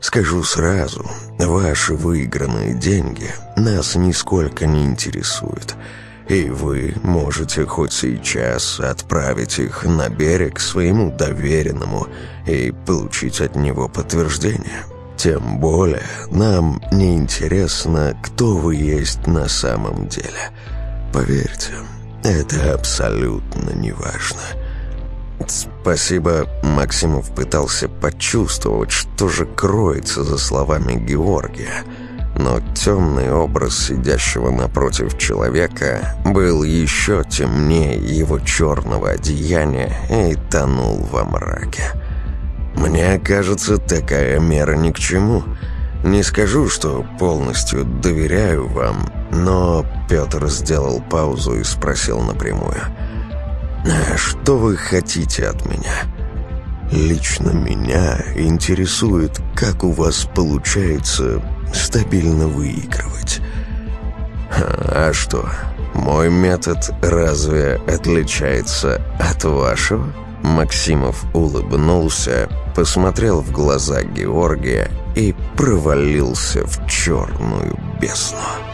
Скажу сразу, ваши выигранные деньги нас нисколько не интересуют». И вы можете хоть сейчас отправить их на берег своему доверенному и получить от него подтверждение. Тем более нам не интересно, кто вы есть на самом деле. Поверьте, это абсолютно неважно. Спасибо, Максимов пытался почувствовать, что же кроется за словами Георгия – но темный образ сидящего напротив человека был еще темнее его черного одеяния и тонул во мраке. «Мне кажется, такая мера ни к чему. Не скажу, что полностью доверяю вам, но...» Петр сделал паузу и спросил напрямую. «А «Что вы хотите от меня?» «Лично меня интересует, как у вас получается стабильно выигрывать. А что, мой метод разве отличается от вашего? Максимов улыбнулся, посмотрел в глаза Георгия и провалился в черную бездну.